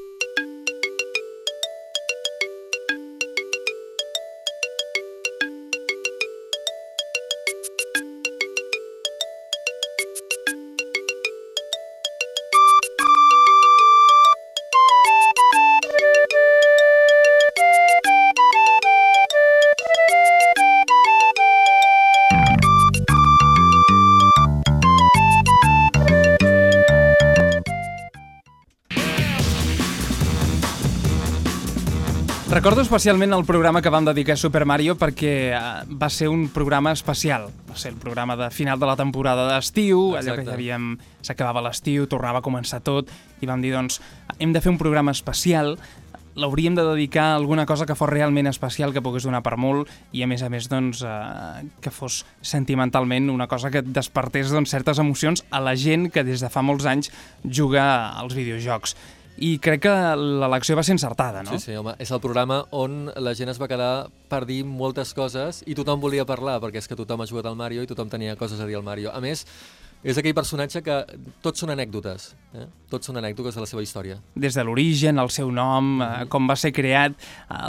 Especialment el programa que vam dedicar a Super Mario perquè eh, va ser un programa especial. Va ser el programa de final de la temporada d'estiu, allò que ja havíem... S'acabava l'estiu, tornava a començar tot, i vam dir, doncs, hem de fer un programa especial, l'hauríem de dedicar a alguna cosa que fos realment especial, que pogués donar per molt, i a més a més, doncs, eh, que fos sentimentalment una cosa que despertés doncs, certes emocions a la gent que des de fa molts anys juga als videojocs. I crec que l'elecció va ser encertada, no?
Sí, sí, home, és el programa on la gent es va quedar per dir moltes coses i tothom volia parlar, perquè és que tothom ha jugat al Mario i tothom tenia coses a dir al Mario. A més, és aquell personatge que tots són anècdotes, eh? tots són anècdotes de la seva història.
des de l'origen, el seu nom, eh, com va ser creat,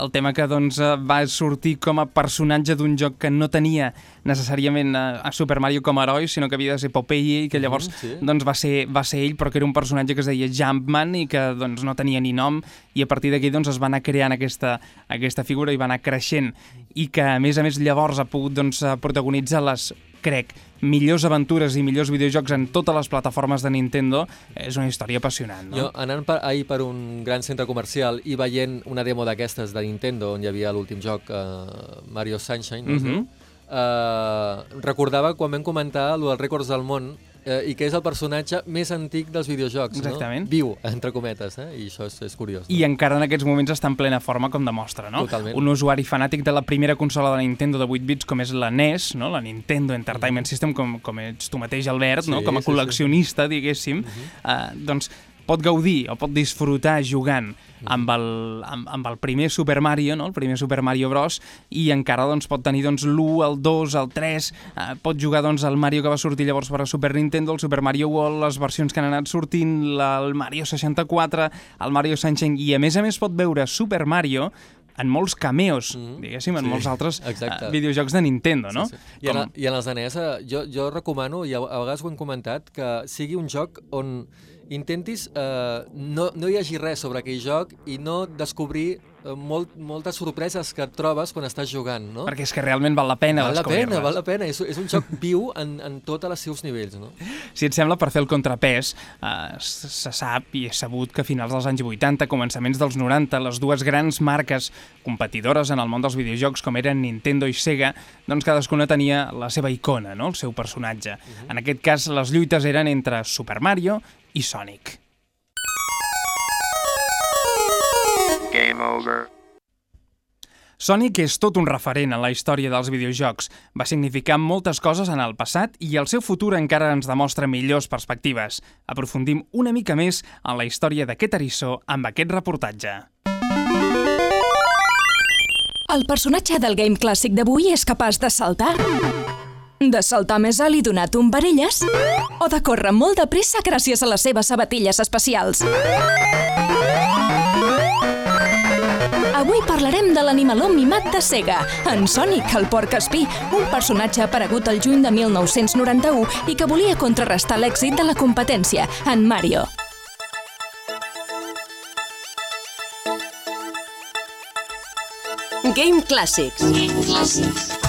el tema que doncs, eh, va sortir com a personatge d'un joc que no tenia necessàriament eh, a Super Mario com a heroi, sinó que havia de ser Popeye i que llavors
Mhm, sí.
doncs, va, ser, va ser ell, però que era un personatge que es deia Jumpman i que doncs, no tenia ni nom i a partir d'aquí doncs, es va anar creant aquesta, aquesta figura i va anar creixent i que a més a més llavors ha pogut doncs, eh, protagonitzar les crec, millors aventures i millors videojocs en totes les plataformes de Nintendo, és una història apassionant, no?
Jo, anant per, ahir per un gran centre comercial i veient una demo d'aquestes de Nintendo, on hi havia l'últim joc, eh, Mario Sunshine, no?
Mhm.
eh, recordava quan vam comentar el dels rècords del món eh, i que és el personatge més antic dels videojocs,
Exactament.
no? Viu, entre cometes, eh? i això és, és curiós. No?
i encara en aquests moments està en plena forma, com demostra, no?
Totalment.
Un usuari fanàtic de la primera consola de Nintendo de 8 bits, com és la NES, no? la Nintendo Entertainment System, com, com ets tu mateix, Albert, no?
Sí,
com a
sí, sí.
col·leccionista, diguéssim, eh, doncs pot gaudir o pot disfrutar jugant amb el, amb, amb el primer Super Mario, no? el primer Super Mario Bros, i encara doncs, pot tenir doncs, l'1, el 2, el 3, eh, pot jugar doncs, el Mario que va sortir llavors per a Super Nintendo, el Super Mario World, les versions que han anat sortint, la, el Mario 64, el Mario Sunshine, i a més a més pot veure Super Mario en molts cameos, diguéssim, en.
Sí,
molts altres
exacte.
eh, videojocs de Nintendo, no?
Sí, sí. I, en, el- I en els de NES, eh, jo, jo recomano, i a, a vegades ho hem comentat, que sigui un joc on intentis eh, no, no hi hagi res sobre aquell joc i no descobrir eh, molt, moltes sorpreses que et trobes quan estàs jugant, no?
Perquè és que realment val la pena
val la pena, val la pena. És, és un joc [laughs] viu en, en tots els seus nivells, no?
Si et sembla, per fer el contrapès, eh, se sap i és sabut que a finals dels anys 80, començaments dels 90, les dues grans marques competidores en el món dels videojocs, com eren Nintendo i Sega, doncs cadascuna tenia la seva icona, no? el seu personatge. En aquest cas, les lluites eren entre Super Mario i Sonic.
Game over.
Sonic és tot un referent en la història dels videojocs. Va significar moltes coses en el passat i el seu futur encara ens demostra millors perspectives. Aprofundim una mica més en la història d'aquest eriçó amb aquest reportatge.
El personatge del game clàssic d'avui és capaç de saltar, de saltar més alt i donar tombarelles, o de córrer molt de pressa gràcies a les seves sabatilles especials. Avui parlarem de l'animaló mimat de Sega, en Sonic, el porc espí, un personatge aparegut el juny de 1991 i que volia contrarrestar l'èxit de la competència, en Mario.
Game Classics.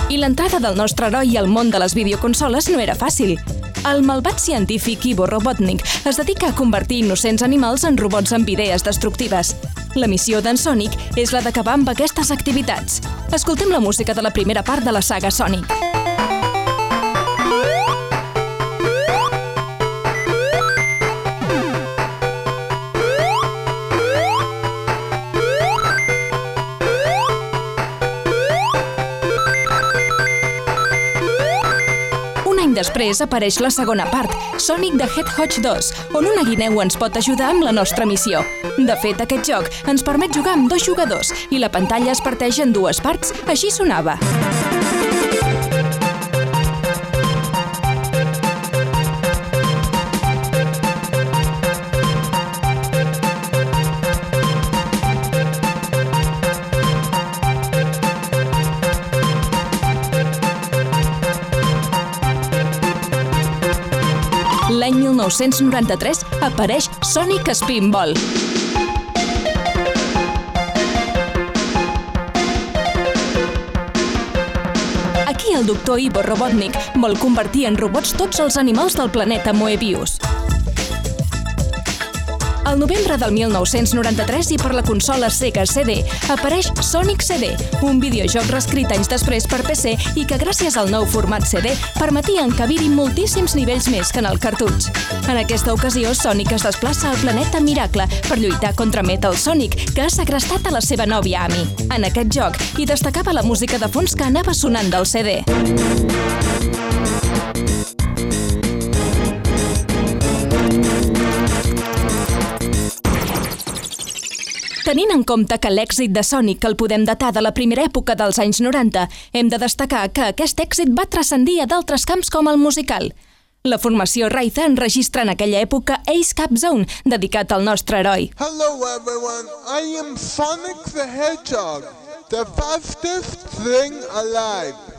I l'entrada del nostre heroi al món de les videoconsoles no era fàcil. El malvat científic Ivo Robotnik es dedica a convertir innocents animals en robots amb idees destructives. La missió d'en Sonic és la d'acabar amb aquestes activitats. Escoltem la música de la primera part de la saga Sonic. Any després apareix la segona part, Sonic the Hedgehog 2, on una guineu ens pot ajudar amb la nostra missió. De fet, aquest joc ens permet jugar amb dos jugadors i la pantalla es parteix en dues parts, així sonava. L'any 1993 apareix Sonic Spinball. Aquí el doctor Ivo Robotnik vol convertir en robots tots els animals del planeta Moebius. Al novembre del 1993 i per la consola Sega CD apareix Sonic CD, un videojoc reescrit anys després per PC i que gràcies al nou format CD permetia encabir-hi moltíssims nivells més que en el cartutx. En aquesta ocasió, Sonic es desplaça al planeta Miracle per lluitar contra Metal Sonic, que ha segrestat a la seva nòvia Amy. En aquest joc hi destacava la música de fons que anava sonant del CD. Tenint en compte que l'èxit de Sonic el podem datar de la primera època dels anys 90, hem de destacar que aquest èxit va transcendir a d'altres camps com el musical. La formació Raiza enregistra en aquella època Ace Cap Zone, dedicat al nostre heroi.
Hello everyone, I am Sonic the Hedgehog, the fastest thing alive.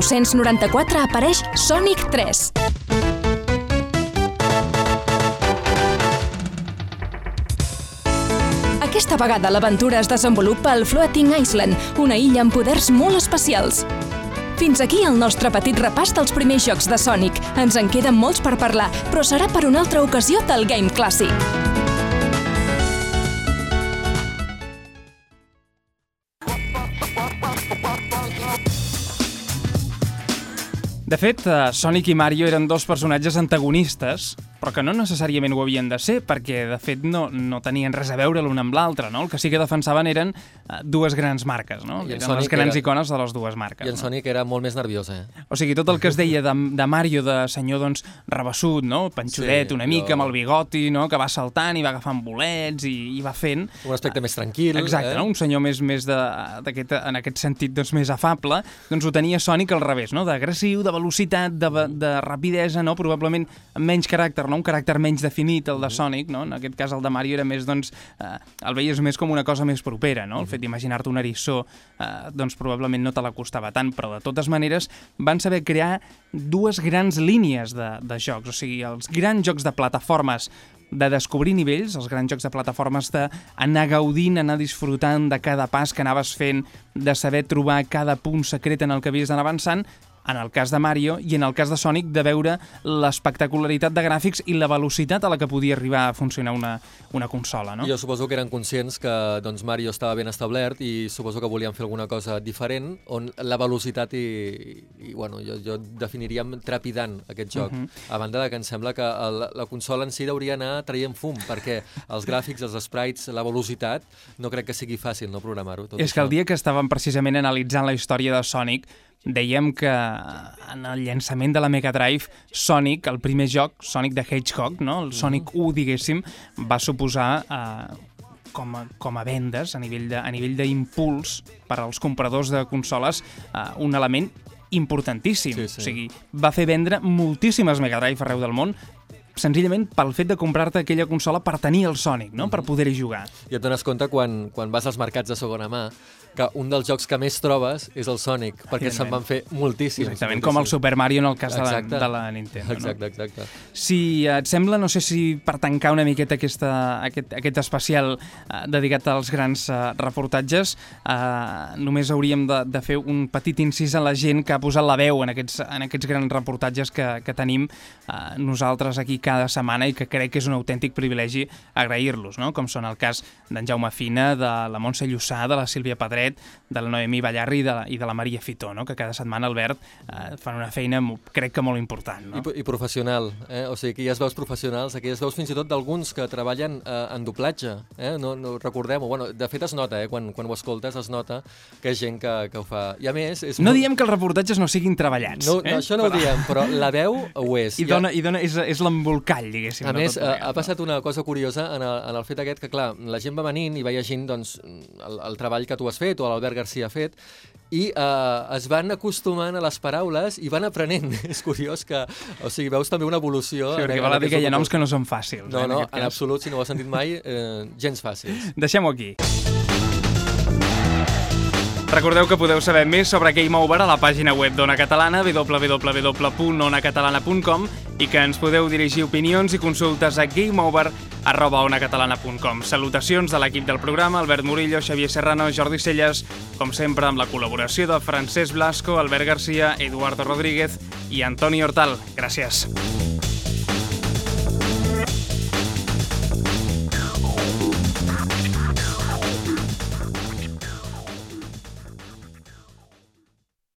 1994 apareix Sonic 3. Aquesta vegada l'aventura es desenvolupa al Floating Island, una illa amb poders molt especials. Fins aquí el nostre petit repàs dels primers jocs de Sonic. Ens en queden molts per parlar, però serà per una altra ocasió del Game Clàssic.
De fet, eh, Sonic i Mario eren dos personatges antagonistes, però que no necessàriament ho havien de ser, perquè, de fet, no, no tenien res a veure l'un amb l'altre, no? El que sí que defensaven eren eh, dues grans marques, no?
I en
Eren
Sonic
les grans
era-
icones de les dues marques.
I en
no?
Sonic era molt més nerviós, eh?
O sigui, tot el que es deia de, de Mario, de senyor, doncs, rebassut, no? Panxudet,
Sí,
una mica,
jo-
amb el bigoti, no? Que va saltant i va agafant bolets i, i va fent...
Un aspecte més tranquil.
Exacte,
eh?
no? un senyor més, més de, aquest, en aquest sentit doncs, més afable, doncs ho tenia Sonic al revés, no? d'agressiu, de velocitat, de, de rapidesa, no? probablement amb menys caràcter, no? un caràcter menys definit, el de Sonic, no? en aquest cas el de Mario era més, doncs, eh, el veies més com una cosa més propera, no? el fet d'imaginar-te un eriçó, eh, doncs probablement no te l'acostava tant, però de totes maneres van saber crear dues grans línies de, de jocs, o sigui, els grans jocs de plataformes de descobrir nivells, els grans jocs de plataformes d'anar gaudint, anar disfrutant de cada pas que anaves fent, de saber trobar cada punt secret en el que havies d'anar avançant, en el cas de Mario i en el cas de Sonic de veure l'espectacularitat de gràfics i la velocitat a la que podia arribar a funcionar una, una consola, no?
Jo suposo que eren conscients que doncs, Mario estava ben establert i suposo que volien fer alguna cosa diferent on la velocitat i, i bueno, jo, jo definiria trepidant aquest joc.
Mhm.
A banda de que em sembla que el, la consola en si hauria anar traient fum perquè els gràfics, els sprites, la velocitat, no crec que sigui fàcil no programar-ho.
És que
això.
el dia que estàvem precisament analitzant la història de Sonic, dèiem que en el llançament de la Mega Drive, Sonic, el primer joc, Sonic the Hedgehog, no? el Sonic 1, diguéssim, va suposar eh, com a, com a vendes, a nivell de- a nivell d'impuls per als compradors de consoles, eh, un element importantíssim.
Sí, sí.
O sigui, va fer vendre moltíssimes Mega Drive arreu del món senzillament pel fet de comprar-te aquella consola per tenir el Sonic, no? per poder-hi jugar.
I et dones compte quan, quan vas als mercats de segona mà que un dels jocs que més trobes és el Sonic, perquè se'n van fer moltíssims.
Exactament, com el
moltíssims.
Super Mario en el cas de la,
Exacte.
de la Nintendo.
Exacte,
No?
exacte.
Si et sembla, no sé si per tancar una miqueta aquesta, aquest, aquest especial eh, dedicat als grans eh, reportatges, eh, només hauríem de, de fer un petit incís a la gent que ha posat la veu en aquests, en aquests grans reportatges que, que tenim eh, nosaltres aquí cada setmana i que crec que és un autèntic privilegi agrair-los, no? com són el cas d'en Jaume Fina, de la Montse Llussà, de la Sílvia Pedret, de la Noemí Ballarri i de la, i de la Maria Fitó, no? que cada setmana, Albert, eh, fan una feina, crec que molt important. No?
I, i professional, eh? o sigui, aquelles veus professionals, aquelles veus fins i tot d'alguns que treballen eh, en doblatge, eh? no, no recordem-ho, bueno, de fet es nota, eh? quan, quan ho escoltes es nota que és gent que, que ho fa. I a més... És
No
molt-
diem que els reportatges no siguin treballats.
No,
eh?
no, això no ho diem, però la veu ho és.
I,
ha-
dona, i dona, és, és l'embolcall, diguéssim.
A
de
més, ha
no?
passat una cosa curiosa en el, en el fet aquest que, clar, la gent va venint i va llegint doncs, el, el treball que tu has fet o l'Albert Garcia ha fet i eh, es van acostumant a les paraules i van aprenent. [laughs] És curiós que, o sigui, veus també una evolució...
Sí, perquè
en- en
val a dir que hi ha noms que no són fàcils.
No,
eh,
no, en
cas.
absolut, si no ho has sentit mai, eh, gens fàcils.
Deixem-ho aquí. Recordeu que podeu saber més sobre Game Over a la pàgina web d'Ona Catalana, www.onacatalana.com i que ens podeu dirigir opinions i consultes a gameover.onacatalana.com. Salutacions de l'equip del programa, Albert Murillo, Xavier Serrano, Jordi Celles, com sempre amb la col·laboració de Francesc Blasco, Albert Garcia, Eduardo Rodríguez i Antoni Hortal. Gràcies.